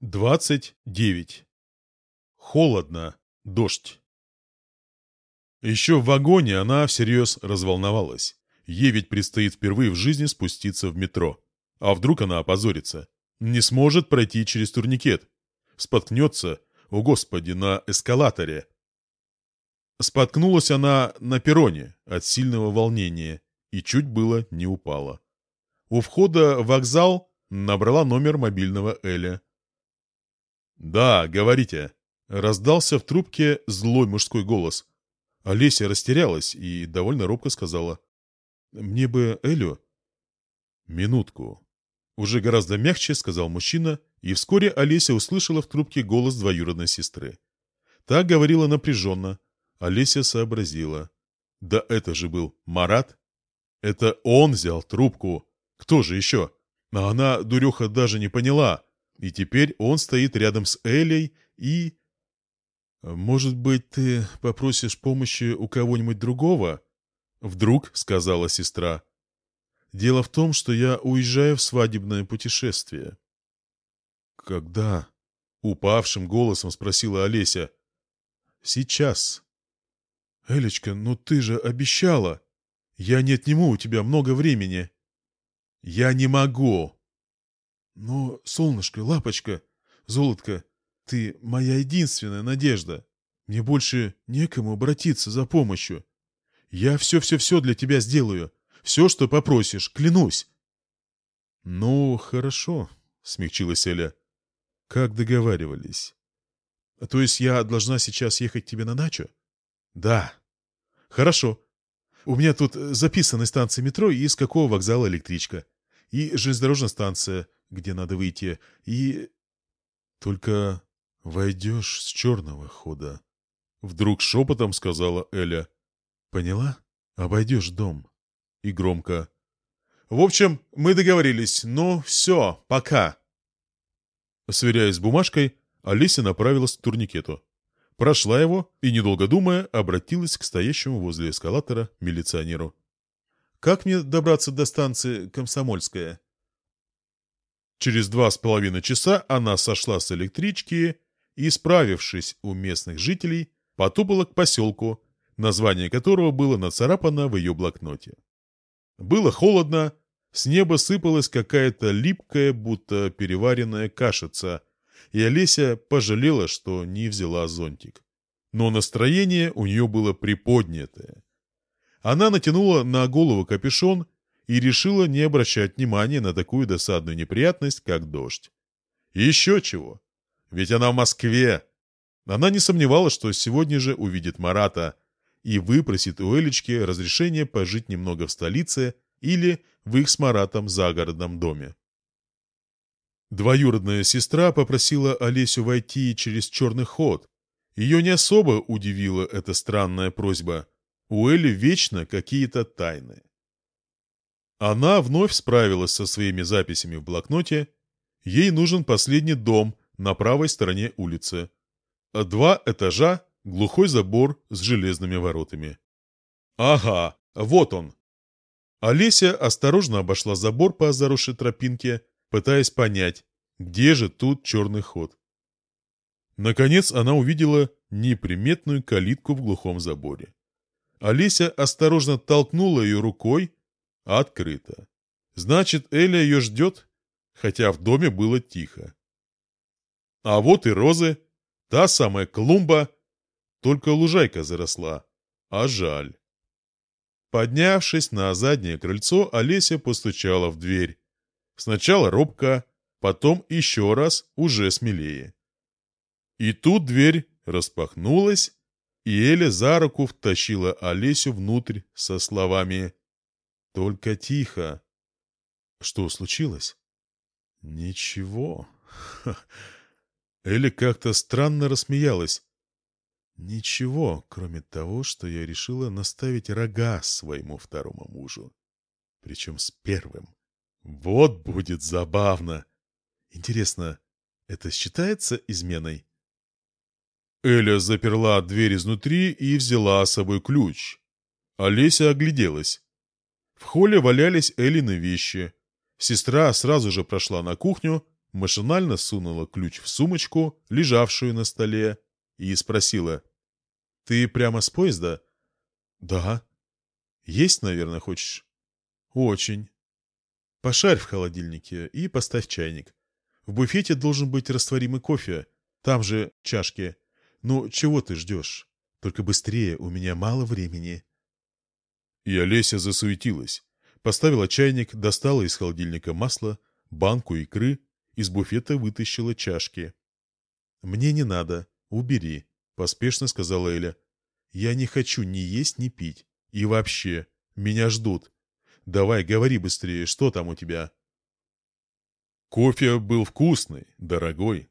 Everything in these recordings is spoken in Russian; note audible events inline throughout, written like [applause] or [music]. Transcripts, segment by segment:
29. Холодно. Дождь. Еще в вагоне она всерьез разволновалась. Ей ведь предстоит впервые в жизни спуститься в метро. А вдруг она опозорится? Не сможет пройти через турникет. Споткнется, о господи, на эскалаторе. Споткнулась она на перроне от сильного волнения и чуть было не упала. У входа в вокзал набрала номер мобильного Эля. «Да, говорите», — раздался в трубке злой мужской голос. Олеся растерялась и довольно робко сказала. «Мне бы Элю». «Минутку». Уже гораздо мягче сказал мужчина, и вскоре Олеся услышала в трубке голос двоюродной сестры. Та говорила напряженно. Олеся сообразила. «Да это же был Марат!» «Это он взял трубку! Кто же еще?» А она, дуреха, даже не поняла. И теперь он стоит рядом с Элей и... «Может быть, ты попросишь помощи у кого-нибудь другого?» «Вдруг», — сказала сестра. «Дело в том, что я уезжаю в свадебное путешествие». «Когда?» — упавшим голосом спросила Олеся. «Сейчас». «Элечка, ну ты же обещала. Я не отниму у тебя много времени». «Я не могу», но, солнышко, лапочка, золотко, ты моя единственная надежда. Мне больше некому обратиться за помощью. Я все-все-все для тебя сделаю. Все, что попросишь, клянусь. Ну, хорошо, смягчилась Эля. Как договаривались. То есть я должна сейчас ехать к тебе на дачу? Да. Хорошо. У меня тут записаны станции метро и из какого вокзала электричка. И железнодорожная станция где надо выйти, и... Только войдешь с черного хода. Вдруг шепотом сказала Эля. Поняла? Обойдешь дом. И громко. В общем, мы договорились. Ну, все, пока. Сверяясь с бумажкой, Олеся направилась к турникету. Прошла его и, недолго думая, обратилась к стоящему возле эскалатора милиционеру. «Как мне добраться до станции Комсомольская?» Через два с половиной часа она сошла с электрички и, справившись у местных жителей, потопала к поселку, название которого было нацарапано в ее блокноте. Было холодно, с неба сыпалась какая-то липкая, будто переваренная кашица, и Олеся пожалела, что не взяла зонтик. Но настроение у нее было приподнятое. Она натянула на голову капюшон и решила не обращать внимания на такую досадную неприятность, как дождь. Еще чего. Ведь она в Москве. Она не сомневалась, что сегодня же увидит Марата и выпросит у Элечки разрешение пожить немного в столице или в их с Маратом загородном доме. Двоюродная сестра попросила Олесю войти через черный ход. Ее не особо удивила эта странная просьба. У Эли вечно какие-то тайны. Она вновь справилась со своими записями в блокноте. Ей нужен последний дом на правой стороне улицы. Два этажа, глухой забор с железными воротами. Ага, вот он. Олеся осторожно обошла забор по заросшей тропинке, пытаясь понять, где же тут черный ход. Наконец она увидела неприметную калитку в глухом заборе. Олеся осторожно толкнула ее рукой, Открыто. Значит, Эля ее ждет, хотя в доме было тихо. А вот и розы, та самая клумба, только лужайка заросла, а жаль. Поднявшись на заднее крыльцо, Олеся постучала в дверь. Сначала робко, потом еще раз уже смелее. И тут дверь распахнулась, и Эля за руку втащила Олесю внутрь со словами только тихо. Что случилось? Ничего. [laughs] Элли как-то странно рассмеялась. Ничего, кроме того, что я решила наставить рога своему второму мужу. Причем с первым. Вот будет забавно. Интересно, это считается изменой? Эля заперла дверь изнутри и взяла с собой ключ. Олеся огляделась. В холле валялись Эллины вещи. Сестра сразу же прошла на кухню, машинально сунула ключ в сумочку, лежавшую на столе, и спросила. «Ты прямо с поезда?» «Да». «Есть, наверное, хочешь?» «Очень». «Пошарь в холодильнике и поставь чайник. В буфете должен быть растворимый кофе. Там же чашки. Ну, чего ты ждешь? Только быстрее, у меня мало времени». И Олеся засуетилась. Поставила чайник, достала из холодильника масло, банку икры, из буфета вытащила чашки. «Мне не надо, убери», — поспешно сказала Эля. «Я не хочу ни есть, ни пить. И вообще, меня ждут. Давай, говори быстрее, что там у тебя?» Кофе был вкусный, дорогой.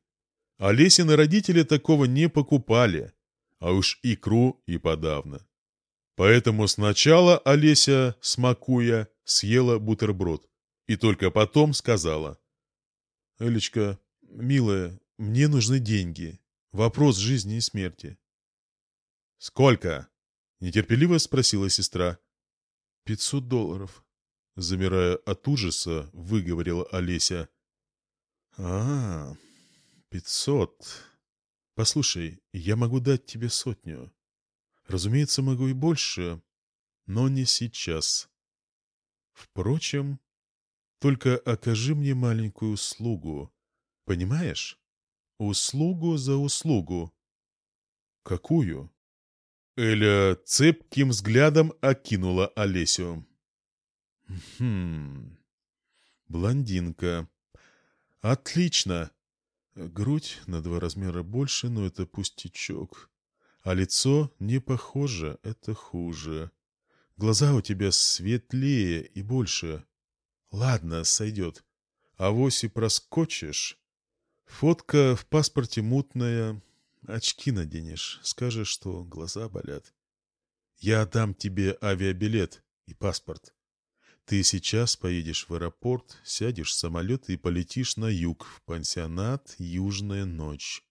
Олесины родители такого не покупали, а уж икру и подавно. Поэтому сначала Олеся, смакуя, съела бутерброд и только потом сказала. «Элечка, милая, мне нужны деньги. Вопрос жизни и смерти». «Сколько?» — нетерпеливо спросила сестра. «Пятьсот долларов», — замирая от ужаса, выговорила Олеся. «А, пятьсот. Послушай, я могу дать тебе сотню. Разумеется, могу и больше, но не сейчас. Впрочем, только окажи мне маленькую услугу. Понимаешь? Услугу за услугу. Какую? Эля цепким взглядом окинула Олесю. Хм. Блондинка. Отлично. Грудь на два размера больше, но это пустячок. А лицо не похоже, это хуже. Глаза у тебя светлее и больше. Ладно, сойдет. А вось и проскочишь. Фотка в паспорте мутная. Очки наденешь. Скажешь, что глаза болят. Я дам тебе авиабилет и паспорт. Ты сейчас поедешь в аэропорт, сядешь в самолет и полетишь на юг, в пансионат «Южная ночь».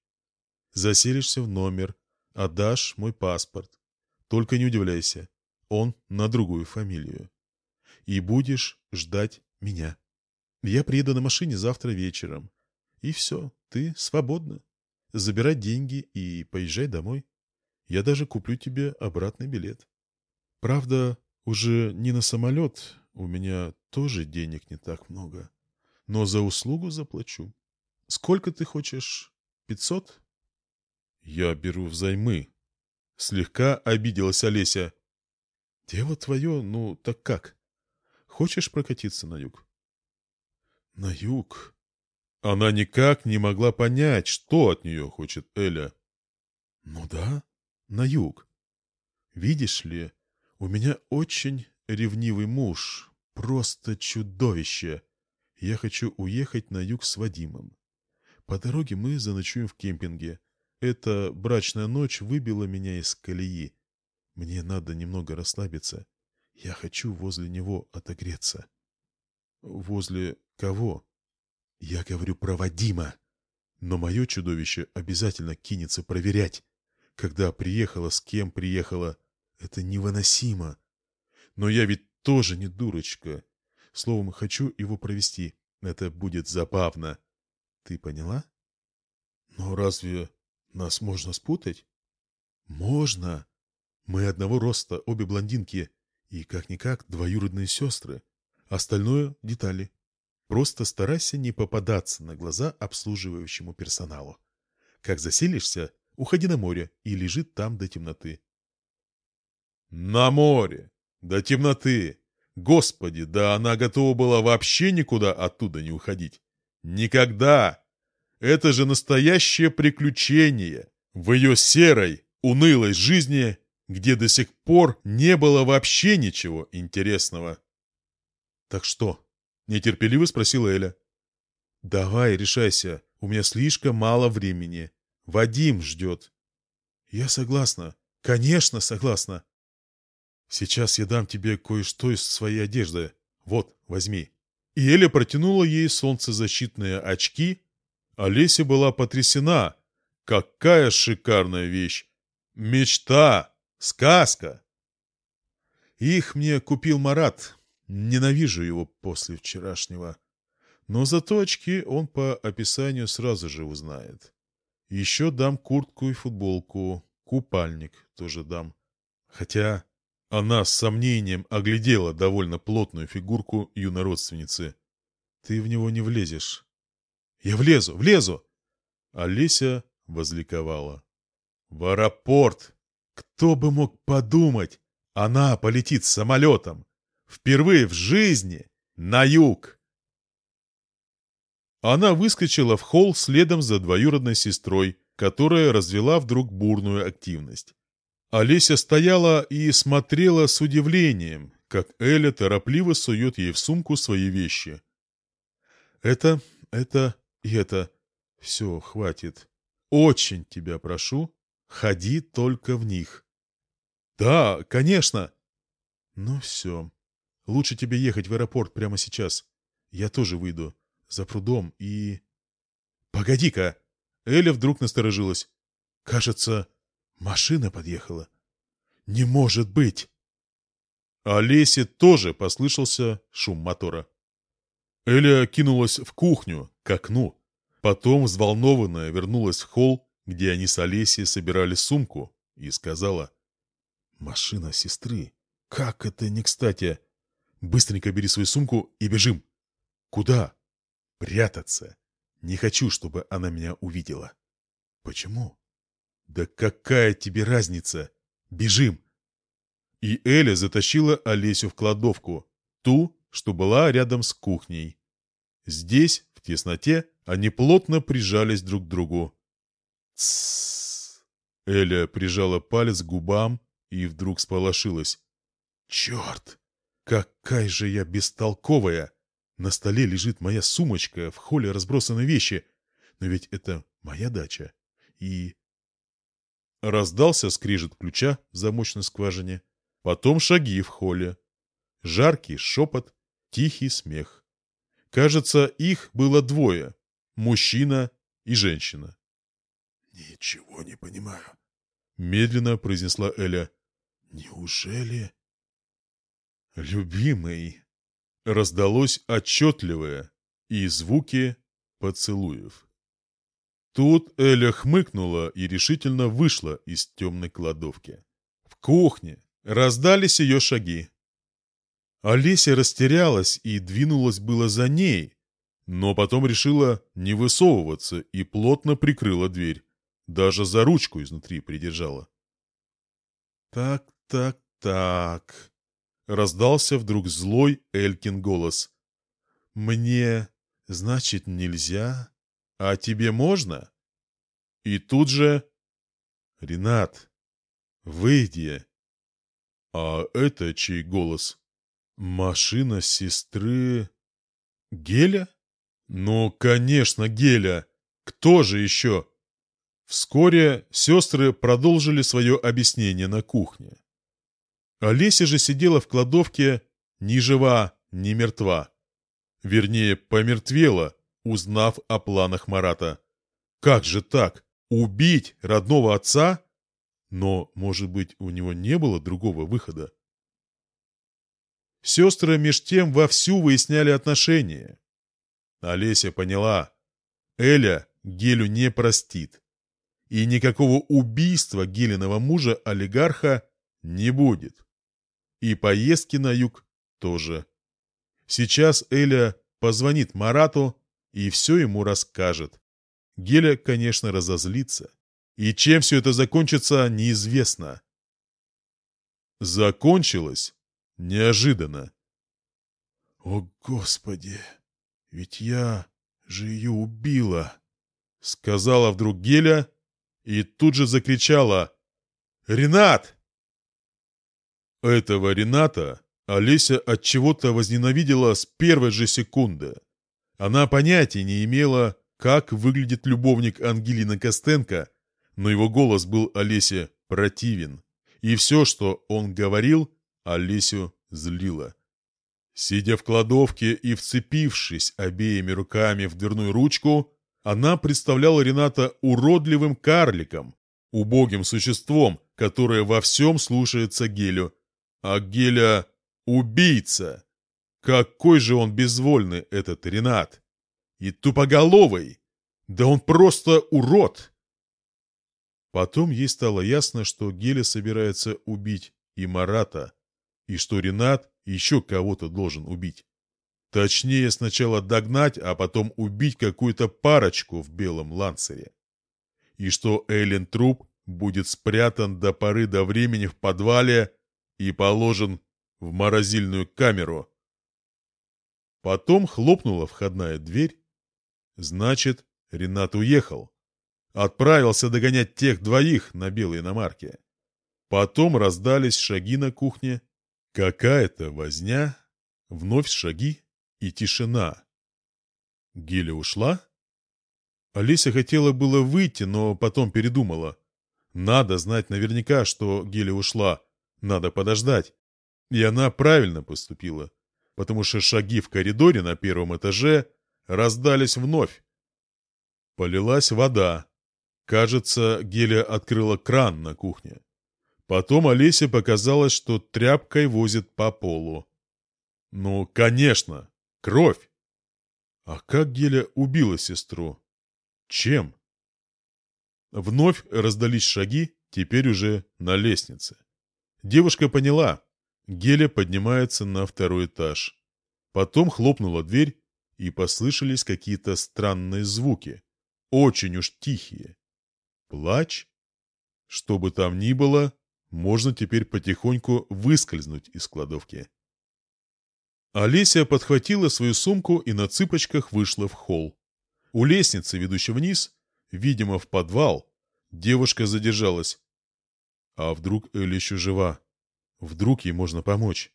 Заселишься в номер, Отдашь мой паспорт. Только не удивляйся, он на другую фамилию. И будешь ждать меня. Я приеду на машине завтра вечером. И все, ты свободна. Забирай деньги и поезжай домой. Я даже куплю тебе обратный билет. Правда, уже не на самолет, у меня тоже денег не так много. Но за услугу заплачу. Сколько ты хочешь? Пятьсот? «Я беру взаймы». Слегка обиделась Олеся. «Дело твое, ну так как? Хочешь прокатиться на юг?» «На юг?» Она никак не могла понять, что от нее хочет Эля. «Ну да, на юг. Видишь ли, у меня очень ревнивый муж, просто чудовище. Я хочу уехать на юг с Вадимом. По дороге мы заночуем в кемпинге. Эта брачная ночь выбила меня из колеи. Мне надо немного расслабиться. Я хочу возле него отогреться. Возле кого? Я говорю про Вадима. Но мое чудовище обязательно кинется проверять. Когда приехала, с кем приехала. Это невыносимо. Но я ведь тоже не дурочка. Словом, хочу его провести. Это будет забавно. Ты поняла? Но разве нас можно спутать? Можно. Мы одного роста, обе блондинки. И, как-никак, двоюродные сестры. Остальное — детали. Просто старайся не попадаться на глаза обслуживающему персоналу. Как заселишься, уходи на море и лежи там до темноты. На море! До темноты! Господи, да она готова была вообще никуда оттуда не уходить. Никогда! Это же настоящее приключение в ее серой, унылой жизни, где до сих пор не было вообще ничего интересного. «Так что?» — нетерпеливо спросила Эля. «Давай, решайся, у меня слишком мало времени. Вадим ждет». «Я согласна. Конечно, согласна. Сейчас я дам тебе кое-что из своей одежды. Вот, возьми». И Эля протянула ей солнцезащитные очки Олеся была потрясена. Какая шикарная вещь! Мечта! Сказка! Их мне купил Марат. Ненавижу его после вчерашнего. Но зато очки он по описанию сразу же узнает. Еще дам куртку и футболку, купальник тоже дам. Хотя она с сомнением оглядела довольно плотную фигурку юнородственницы. Ты в него не влезешь. Я влезу, влезу! Олеся возликовала. В аэропорт! Кто бы мог подумать? Она полетит самолетом. Впервые в жизни на юг. Она выскочила в холл следом за двоюродной сестрой, которая развела вдруг бурную активность. Олеся стояла и смотрела с удивлением, как Эля торопливо сует ей в сумку свои вещи. «Это, это и это. Все, хватит. Очень тебя прошу, ходи только в них». «Да, конечно». «Ну все. Лучше тебе ехать в аэропорт прямо сейчас. Я тоже выйду. За прудом и...» «Погоди-ка!» Эля вдруг насторожилась. «Кажется, машина подъехала». «Не может быть!» Олесе тоже послышался шум мотора. Эля кинулась в кухню, к окну. Потом, взволнованная, вернулась в холл, где они с Олесей собирали сумку, и сказала. «Машина сестры. Как это не кстати! Быстренько бери свою сумку и бежим!» «Куда?» «Прятаться. Не хочу, чтобы она меня увидела». «Почему?» «Да какая тебе разница? Бежим!» И Эля затащила Олесю в кладовку, ту, что была рядом с кухней. Здесь, в тесноте, они плотно прижались друг к другу. «Тссс!» Эля прижала палец к губам и вдруг сполошилась. «Черт! Какая же я бестолковая! На столе лежит моя сумочка, в холле разбросаны вещи. Но ведь это моя дача. И Раздался скрижет ключа в замочной скважине. Потом шаги в холле. Жаркий шепот, тихий смех. Кажется, их было двое. Мужчина и женщина. «Ничего не понимаю», — медленно произнесла Эля. «Неужели...» «Любимый...» Раздалось отчетливое и звуки поцелуев. Тут Эля хмыкнула и решительно вышла из темной кладовки. В кухне раздались ее шаги. Олеся растерялась и двинулась было за ней, но потом решила не высовываться и плотно прикрыла дверь. Даже за ручку изнутри придержала. «Так, так, так...» — раздался вдруг злой Элькин голос. «Мне, значит, нельзя?» «А тебе можно?» И тут же... «Ренат, выйди!» «А это чей голос?» «Машина сестры...» «Геля?» «Ну, конечно, Геля! Кто же еще?» Вскоре сестры продолжили свое объяснение на кухне. Олеся же сидела в кладовке ни жива, ни мертва. Вернее, помертвела, узнав о планах Марата. Как же так? Убить родного отца? Но, может быть, у него не было другого выхода? Сестры меж тем вовсю выясняли отношения. Олеся поняла. Эля Гелю не простит. И никакого убийства Гелиного мужа-олигарха не будет. И поездки на юг тоже. Сейчас Эля позвонит Марату и все ему расскажет. Геля, конечно, разозлится. И чем все это закончится, неизвестно. Закончилось неожиданно. «О, Господи! Ведь я же ее убила!» Сказала вдруг Геля и тут же закричала «Ренат!» Этого Рената Олеся от чего то возненавидела с первой же секунды. Она понятия не имела, как выглядит любовник Ангелины Костенко, но его голос был Олесе противен, и все, что он говорил, Олесю злило. Сидя в кладовке и вцепившись обеими руками в дверную ручку, она представляла Рената уродливым карликом, убогим существом, которое во всем слушается Гелю. А Геля — убийца! Какой же он безвольный, этот Ренат! и тупоголовый. Да он просто урод. Потом ей стало ясно, что Геля собирается убить и Марата, и что Ренат еще кого-то должен убить. Точнее, сначала догнать, а потом убить какую-то парочку в белом ланцере. И что Эллен труп будет спрятан до поры до времени в подвале и положен в морозильную камеру. Потом хлопнула входная дверь. Значит, Ренат уехал. Отправился догонять тех двоих на белой иномарке. Потом раздались шаги на кухне. Какая-то возня. Вновь шаги и тишина. Геля ушла? Олеся хотела было выйти, но потом передумала. Надо знать наверняка, что Геля ушла. Надо подождать. И она правильно поступила, потому что шаги в коридоре на первом этаже раздались вновь. Полилась вода. Кажется, Геля открыла кран на кухне. Потом Олесе показалось, что тряпкой возит по полу. Ну, конечно, кровь. А как Геля убила сестру? Чем? Вновь раздались шаги, теперь уже на лестнице. Девушка поняла. Геля поднимается на второй этаж. Потом хлопнула дверь, и послышались какие-то странные звуки. Очень уж тихие. Плач? Что бы там ни было, можно теперь потихоньку выскользнуть из кладовки. Олеся подхватила свою сумку и на цыпочках вышла в холл. У лестницы, ведущей вниз, видимо, в подвал, девушка задержалась. А вдруг Эль еще жива? Вдруг ей можно помочь?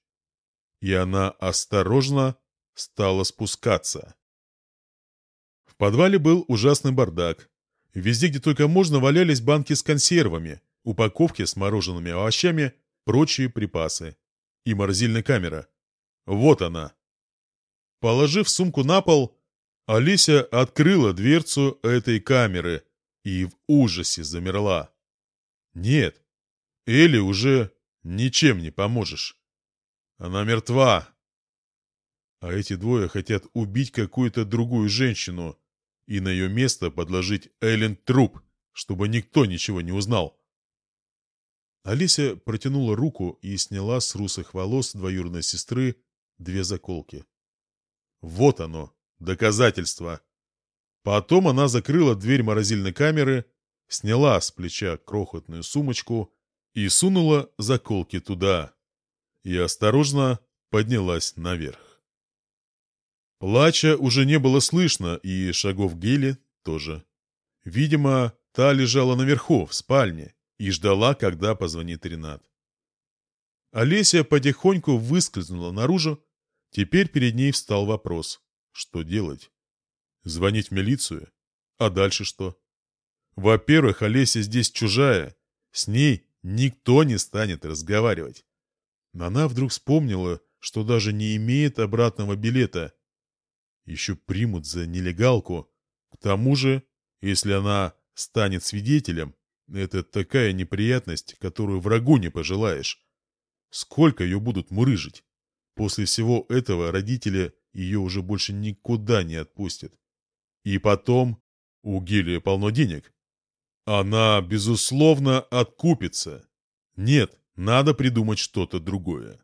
И она осторожно стала спускаться. В подвале был ужасный бардак. Везде, где только можно, валялись банки с консервами, упаковки с мороженными овощами, прочие припасы. И морозильная камера. Вот она. Положив сумку на пол, Алися открыла дверцу этой камеры и в ужасе замерла. Нет, Элли уже ничем не поможешь. Она мертва. А эти двое хотят убить какую-то другую женщину и на ее место подложить Эллен труп, чтобы никто ничего не узнал. Алися протянула руку и сняла с русых волос двоюродной сестры две заколки. Вот оно, доказательство. Потом она закрыла дверь морозильной камеры, сняла с плеча крохотную сумочку и сунула заколки туда. И осторожно поднялась наверх. Плача уже не было слышно, и шагов Гели тоже. Видимо, та лежала наверху, в спальне, и ждала, когда позвонит Ренат. Олеся потихоньку выскользнула наружу. Теперь перед ней встал вопрос. Что делать? Звонить в милицию? А дальше что? Во-первых, Олеся здесь чужая. С ней никто не станет разговаривать. Она вдруг вспомнила, что даже не имеет обратного билета. Еще примут за нелегалку. К тому же, если она станет свидетелем, это такая неприятность, которую врагу не пожелаешь. Сколько ее будут мурыжить? После всего этого родители ее уже больше никуда не отпустят. И потом у Гелия полно денег. Она, безусловно, откупится. Нет, надо придумать что-то другое.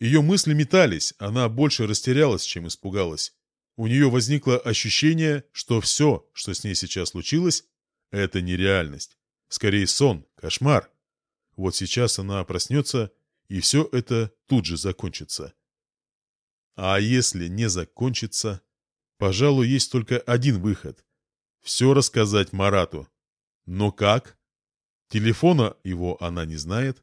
Ее мысли метались, она больше растерялась, чем испугалась. У нее возникло ощущение, что все, что с ней сейчас случилось, это нереальность. Скорее сон, кошмар. Вот сейчас она проснется, и все это тут же закончится. А если не закончится, пожалуй, есть только один выход. Все рассказать Марату. Но как? Телефона его она не знает,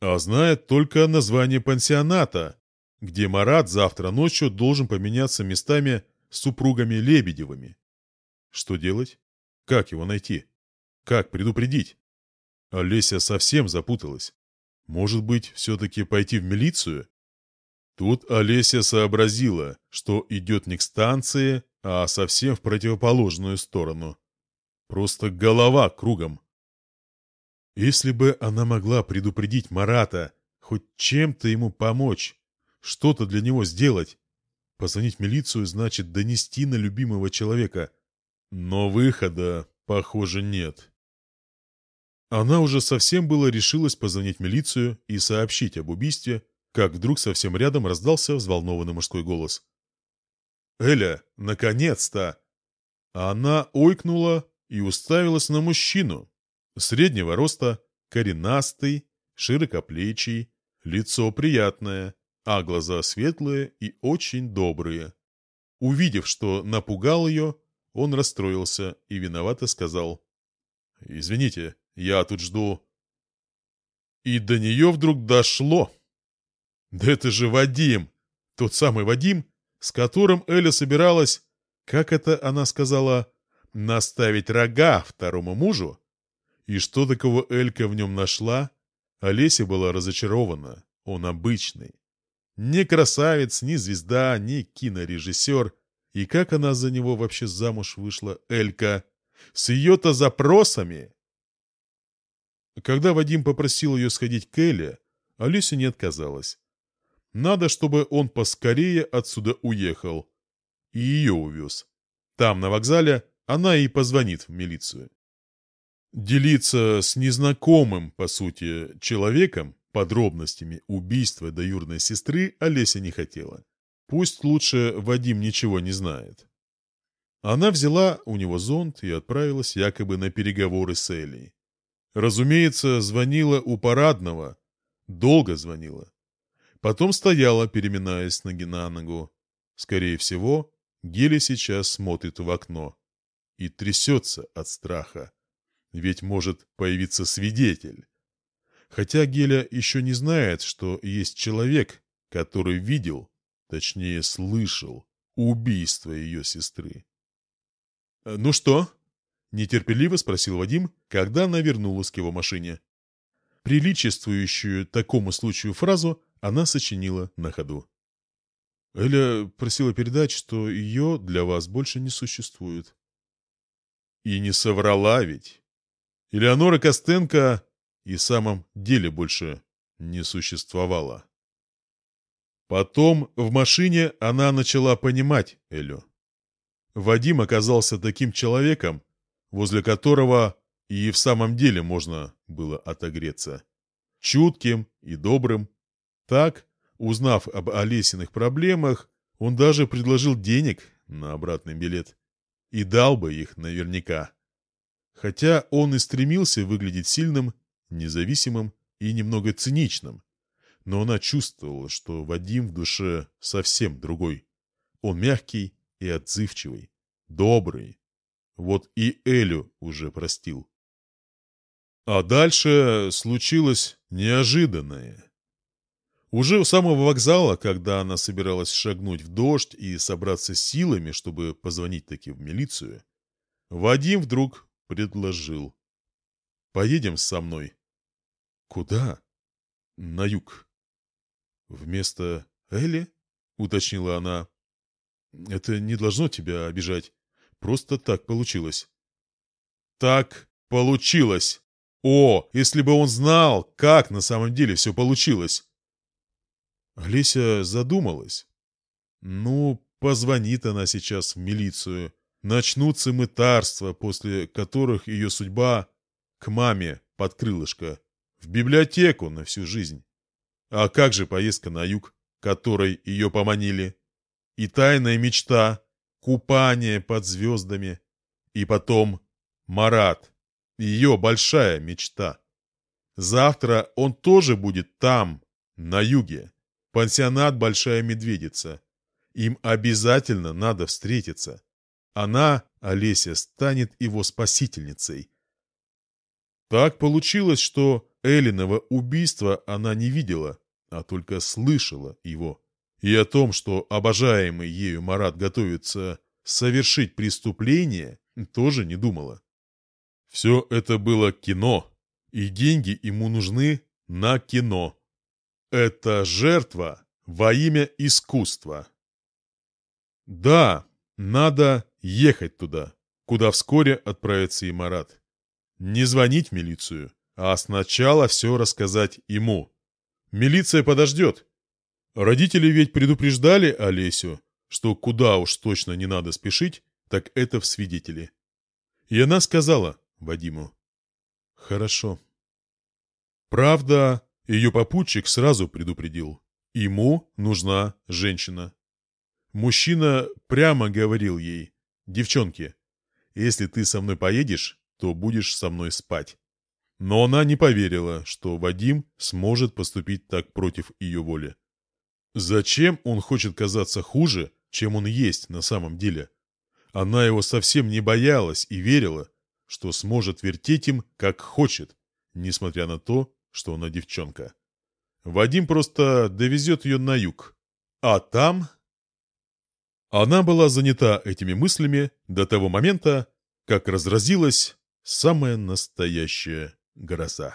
а знает только название пансионата, где Марат завтра ночью должен поменяться местами с супругами Лебедевыми. Что делать? Как его найти? Как предупредить? Олеся совсем запуталась. Может быть, все-таки пойти в милицию? Тут Олеся сообразила, что идет не к станции, а совсем в противоположную сторону. Просто голова кругом. Если бы она могла предупредить Марата, хоть чем-то ему помочь, что-то для него сделать, Позвонить в милицию значит донести на любимого человека. Но выхода, похоже, нет. Она уже совсем было решилась позвонить в милицию и сообщить об убийстве, как вдруг совсем рядом раздался взволнованный мужской голос. «Эля, наконец-то!» Она ойкнула и уставилась на мужчину. Среднего роста, коренастый, широкоплечий, лицо приятное, а глаза светлые и очень добрые. Увидев, что напугал ее, он расстроился и виновато сказал. «Извините, я тут жду». И до нее вдруг дошло. Да это же Вадим! Тот самый Вадим, с которым Эля собиралась, как это она сказала, наставить рога второму мужу? И что такого Элька в нем нашла? Олеся была разочарована. Он обычный. Не красавец, ни звезда, ни кинорежиссер. И как она за него вообще замуж вышла, Элька? С ее-то запросами? Когда Вадим попросил ее сходить к Эле, Олеся не отказалась. Надо, чтобы он поскорее отсюда уехал. И ее увез. Там, на вокзале, она и позвонит в милицию. Делиться с незнакомым, по сути, человеком подробностями убийства двоюродной сестры Олеся не хотела. Пусть лучше Вадим ничего не знает. Она взяла у него зонт и отправилась якобы на переговоры с Элей. Разумеется, звонила у парадного. Долго звонила. Потом стояла, переминаясь ноги на ногу. Скорее всего, Геля сейчас смотрит в окно и трясется от страха. Ведь может появиться свидетель. Хотя Геля еще не знает, что есть человек, который видел, точнее слышал, убийство ее сестры. «Ну что?» — нетерпеливо спросил Вадим, когда она вернулась к его машине. Приличествующую такому случаю фразу она сочинила на ходу. Эля просила передать, что ее для вас больше не существует. И не соврала ведь. Элеонора Костенко и в самом деле больше не существовала. Потом в машине она начала понимать Элю. Вадим оказался таким человеком, возле которого и в самом деле можно было отогреться. Чутким и добрым. Так, узнав об Олесиных проблемах, он даже предложил денег на обратный билет. И дал бы их наверняка. Хотя он и стремился выглядеть сильным, независимым и немного циничным. Но она чувствовала, что Вадим в душе совсем другой. Он мягкий и отзывчивый, добрый. Вот и Элю уже простил. А дальше случилось неожиданное. Уже у самого вокзала, когда она собиралась шагнуть в дождь и собраться силами, чтобы позвонить таки в милицию, Вадим вдруг предложил. «Поедем со мной». «Куда?» «На юг». «Вместо Элли?» — уточнила она. «Это не должно тебя обижать. Просто так получилось». «Так получилось! О, если бы он знал, как на самом деле все получилось!» Олеся задумалась. «Ну, позвонит она сейчас в милицию. Начнутся мытарства, после которых ее судьба к маме под крылышко, в библиотеку на всю жизнь. А как же поездка на юг, которой ее поманили? И тайная мечта, купание под звездами. И потом Марат, ее большая мечта. Завтра он тоже будет там, на юге. Пансионат «Большая медведица». Им обязательно надо встретиться. Она, Олеся, станет его спасительницей. Так получилось, что Эллиного убийства она не видела, а только слышала его. И о том, что обожаемый ею Марат готовится совершить преступление, тоже не думала. Все это было кино, и деньги ему нужны на кино. Это жертва во имя искусства. Да, надо ехать туда, куда вскоре отправится и Марат. Не звонить в милицию, а сначала все рассказать ему. Милиция подождет. Родители ведь предупреждали Олесю, что куда уж точно не надо спешить, так это в свидетели. И она сказала Вадиму. «Хорошо». Правда, ее попутчик сразу предупредил. Ему нужна женщина. Мужчина прямо говорил ей, «Девчонки, если ты со мной поедешь, то будешь со мной спать». Но она не поверила, что Вадим сможет поступить так против ее воли. Зачем он хочет казаться хуже, чем он есть на самом деле? Она его совсем не боялась и верила, что сможет вертеть им, как хочет, несмотря на то, что она девчонка. Вадим просто довезет ее на юг. А там... Она была занята этими мыслями до того момента, как разразилась самая настоящая гроза.